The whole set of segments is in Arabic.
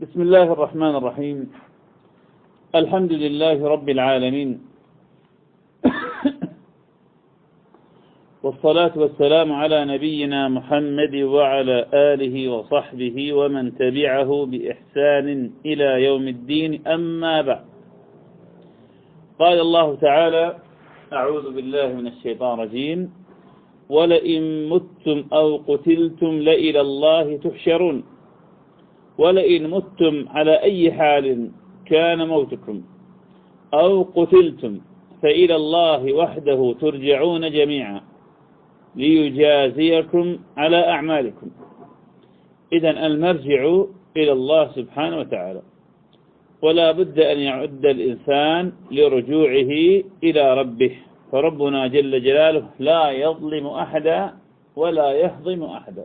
بسم الله الرحمن الرحيم. الحمد لله رب العالمين. والصلاة والسلام على نبينا محمد وعلى آله وصحبه ومن تبعه بإحسان إلى يوم الدين. أما بعد. قال الله تعالى أعوذ بالله من الشيطان الرجيم. ولئن متم أو قتلتم لإلى الله تحشرون. ولئن متم على أي حال كان موتكم أو قتلتم فإلى الله وحده ترجعون جميعا ليجازيكم على أعمالكم. إذا المرجع إلى الله سبحانه وتعالى. ولا بد أن يعد الإنسان لرجوعه إلى ربه. فربنا جل جلاله لا يظلم أحدا ولا يهضم أحدا.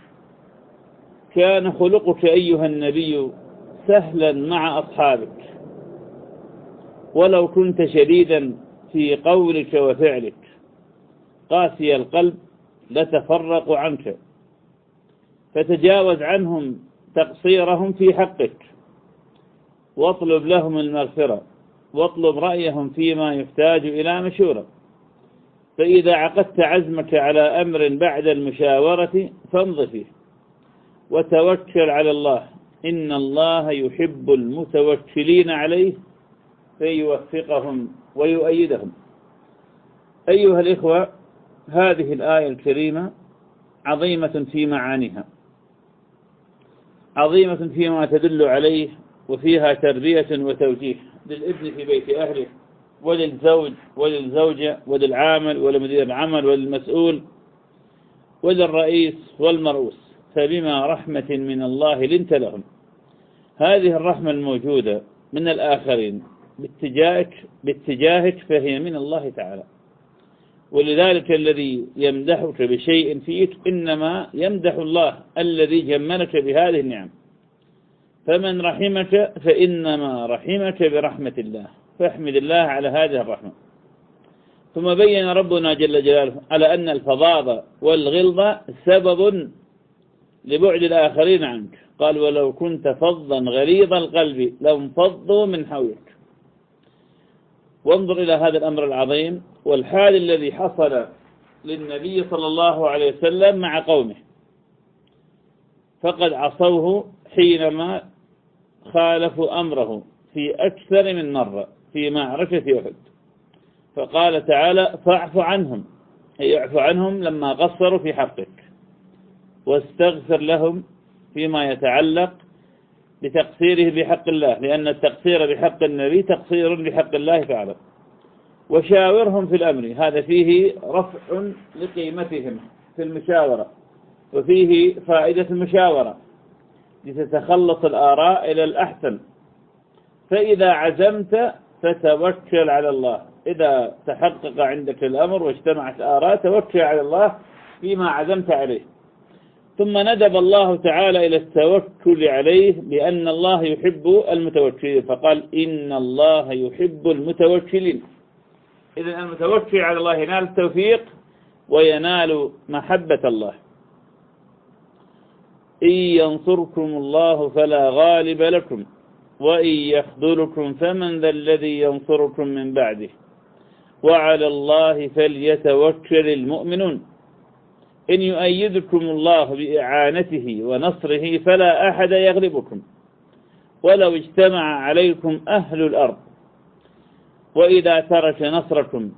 كان خلقك أيها النبي سهلا مع أصحابك. ولو كنت شديدا في قولك وفعلك. قاسي القلب لتفرقوا عنك. فتجاوز عنهم تقصيرهم في حقك. واطلب لهم المغفرة. واطلب رأيهم فيما يحتاج إلى مشورة. فإذا عقدت عزمك على أمر بعد المشاورة فامض فيه. وتوكل على الله. إن الله يحب المتوكلين عليه فيوفقهم ويؤيدهم. أيها الإخوة هذه الآية الكريمة عظيمة في معانيها. عظيمة فيما تدل عليه وفيها تربية وتوجيه للابن في بيت أهله وللزوج وللزوجة وللعامل ولمدير العمل وللمسؤول وللرئيس والمرؤوس. فبما رحمة من الله لنت لهم. هذه الرحمة الموجودة من الآخرين باتجاهك, باتجاهك فهي من الله تعالى. ولذلك الذي يمدحك بشيء فيك إنما يمدح الله الذي جملك بهذه النعم. فمن رحمك فإنما رحمك برحمة الله. فاحمد الله على هذه الرحمة. ثم بين ربنا جل جلاله على أن الفظاظة والغلظة سبب لبعد الآخرين عنك. قال ولو كنت فظا غليظ القلب لانفضوا من حولك. وانظر إلى هذا الأمر العظيم والحال الذي حصل للنبي صلى الله عليه وسلم مع قومه. فقد عصوه حينما خالفوا أمره في أكثر من مرة في معركة أحد. فقال تعالى فاعف عنهم. أي اعف عنهم لما قصروا في حقك. واستغفر لهم فيما يتعلق بتقصيره بحق الله لأن التقصير بحق النبي تقصير بحق الله تعالى. وشاورهم في الأمر هذا فيه رفع لقيمتهم في المشاورة وفيه فائدة المشاورة لتتخلص الآراء إلى الأحسن. فإذا عزمت فتوكل على الله. إذا تحقق عندك الأمر واجتمعت آراء توكل على الله فيما عزمت عليه. ثم ندب الله تعالى إلى التوكل عليه بأن الله يحب المتوكلين فقال إن الله يحب المتوكلين. إذا المتوكل على الله ينال التوفيق وينال محبة الله. إن ينصركم الله فلا غالب لكم وإن يخذلكم فمن ذا الذي ينصركم من بعده. وعلى الله فليتوكل المؤمنون. إن يؤيدكم الله بإعانته ونصره فلا أحد يغلبكم. ولو اجتمع عليكم أهل الأرض وإذا ترك نصركم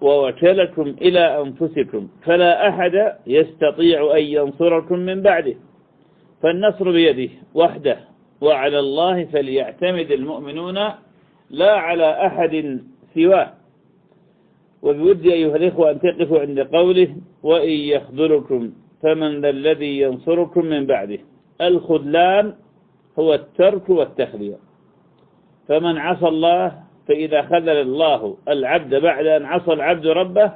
ووكلكم إلى أنفسكم فلا أحد يستطيع أن ينصركم من بعده. فالنصر بيده وحده وعلى الله فليعتمد المؤمنون لا على أحد سواه. وبودي أيها الإخوة أن تقفوا عند قوله وإن يخذلكم فمن ذا الذي ينصركم من بعده. الخذلان هو الترك والتخلية فمن عصى الله فإذا خذل الله العبد بعد أن عصى العبد ربه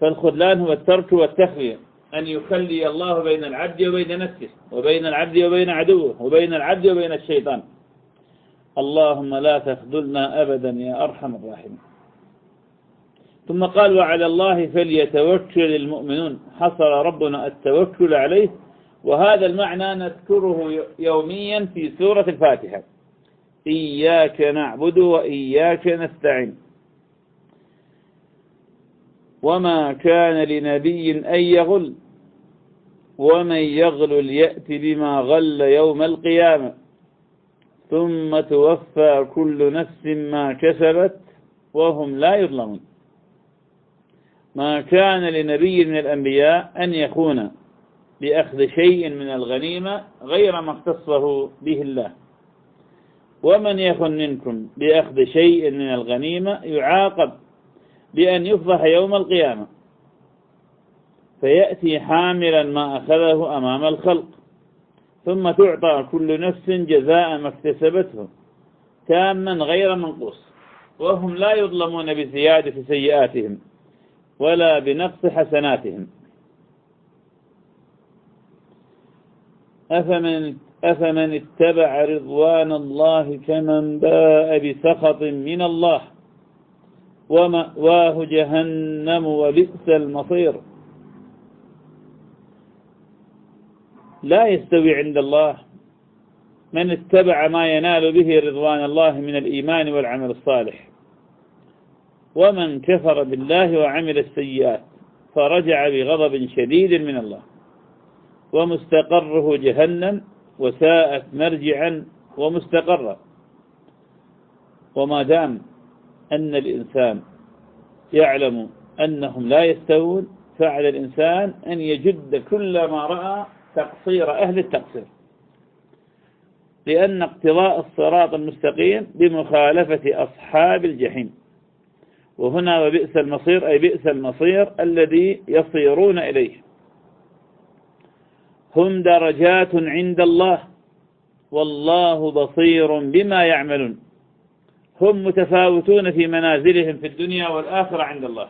فالخذلان هو الترك والتخلية أن يخلي الله بين العبد وبين نفسه وبين العبد وبين عدوه وبين العبد وبين الشيطان. اللهم لا تخذلنا أبدا يا أرحم الراحمين. ثم قال وعلى الله فليتوكل المؤمنون. حصر ربنا التوكل عليه وهذا المعنى نذكره يوميا في سورة الفاتحة. إياك نعبد وإياك نستعين. وما كان لنبي أن يغل ومن يغل يأت بما غل يوم القيامة. ثم توفى كل نفس ما كسبت وهم لا يظلمون. ما كان لنبي من الأنبياء أن يخون بأخذ شيء من الغنيمة غير ما اختصه به الله. ومن يخن منكم بأخذ شيء من الغنيمة يعاقب بأن يفضح يوم القيامة فيأتي حاملا ما أخذه أمام الخلق ثم تعطى كل نفس جزاء ما اكتسبته تاما غير منقوص وهم لا يظلمون بزيادة سيئاتهم. ولا بنقص حسناتهم. أفمن, أفمن اتبع رضوان الله كمن باء بسخط من الله ومأواه جهنم وبئس المصير. لا يستوي عند الله من اتبع ما ينال به رضوان الله من الإيمان والعمل الصالح. ومن كفر بالله وعمل السيئات فرجع بغضب شديد من الله. ومستقره جهنم وساءت مرجعا ومستقرا وما دام أن الإنسان يعلم أنهم لا يستوون فعلى الإنسان أن يجد كل ما رأى تقصير أهل التقصير. لأن اقتضاء الصراط المستقيم بمخالفة أصحاب الجحيم. وهنا وبئس المصير أي بئس المصير الذي يصيرون إليه. هم درجات عند الله والله بصير بما يعملون. هم متفاوتون في منازلهم في الدنيا والآخرة عند الله.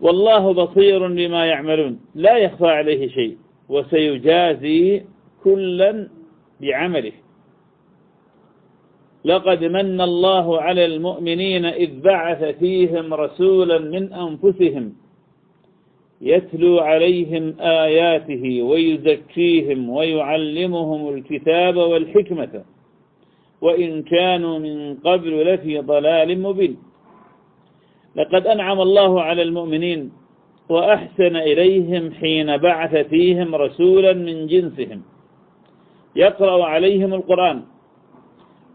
والله بصير بما يعملون لا يخفى عليه شيء وسيجازي كلا بعمله. لقد من الله على المؤمنين إذ بعث فيهم رسولا من أنفسهم يتلو عليهم آياته ويزكيهم ويعلمهم الكتاب والحكمة وإن كانوا من قبل لفي ضلال مبين. لقد أنعم الله على المؤمنين وأحسن إليهم حين بعث فيهم رسولا من جنسهم يقرأ عليهم القرآن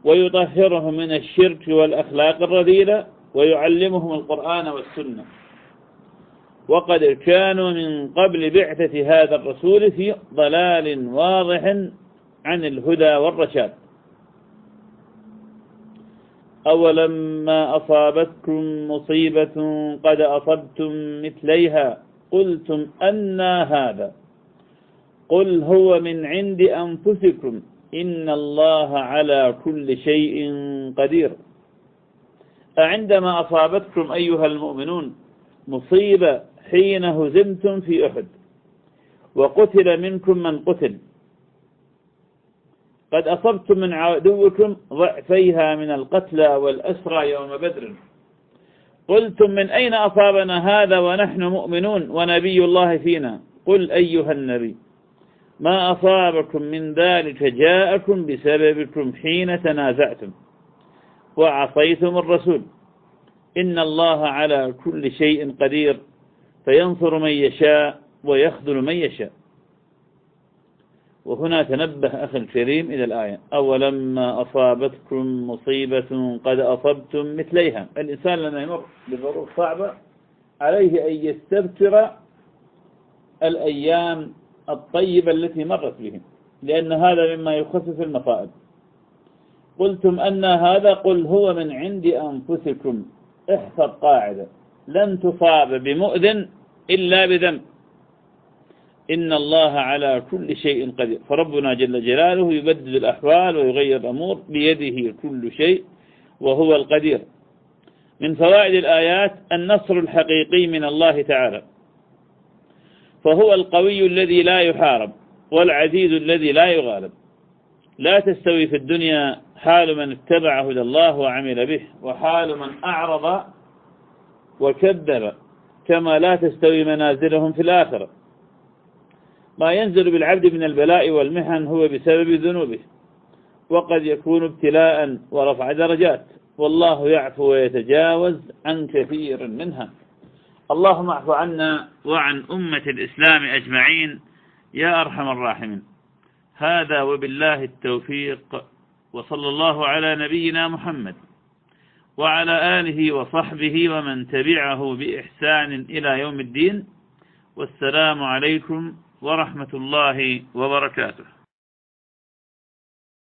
ويطهرهم من الشرك والأخلاق الرذيلة ويعلمهم القرآن والسنة. وقد كانوا من قبل بعثة هذا الرسول في ضلال واضح عن الهدى والرشاد. أولما أصابتكم مصيبة قد أصبتم مثليها قلتم أنا هذا قل هو من عند أنفسكم. إن الله على كل شيء قدير. أعندما أصابتكم أيها المؤمنون مصيبة حين هزمتم في أحد وقتل منكم من قتل قد أصبتم من عدوكم ضعفيها من القتلى والأسرى يوم بدر. قلتم من أين أصابنا هذا ونحن مؤمنون ونبي الله فينا؟ قل أيها النبي. ما أصابكم من ذلك جاءكم بسببكم حين تنازعتم وعصيتم الرسول. إن الله على كل شيء قدير فينصر من يشاء ويخذل من يشاء. وهنا تنبه أخي الكريم إلى الآية أولما أصابتكم مصيبة قد أصبتم مثليها. الإنسان لما يمر بظروف صعبة عليه أن يستبتر الأيام الطيبة التي مرت بهم لأن هذا مما يخفف المصائب قلتم أن هذا قل هو من عند أنفسكم. احفظ قاعدة. لن تصاب بمؤذن إلا بذنب. إن الله على كل شيء قدير. فربنا جل جلاله يبدل الأحوال ويغير الأمور بيده كل شيء وهو القدير. من فوائد الآيات النصر الحقيقي من الله تعالى. فهو القوي الذي لا يحارب والعزيز الذي لا يغالب. لا تستوي في الدنيا حال من اتبع هدى الله وعمل به وحال من أعرض وكذب كما لا تستوي منازلهم في الآخرة. ما ينزل بالعبد من البلاء والمحن هو بسبب ذنوبه وقد يكون ابتلاء ورفع درجات والله يعفو ويتجاوز عن كثير منها. اللهم اعف عنا وعن أمة الإسلام أجمعين يا أرحم الراحمين. هذا وبالله التوفيق وصلى الله على نبينا محمد وعلى آله وصحبه ومن تبعه بإحسان إلى يوم الدين. والسلام عليكم ورحمة الله وبركاته.